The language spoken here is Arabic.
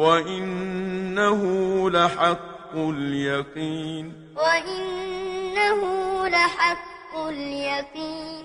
وَإِنَّهُ لَحَقُّ الْيَقِينِ وَإِنَّهُ لَحَقُّ الْيَقِينِ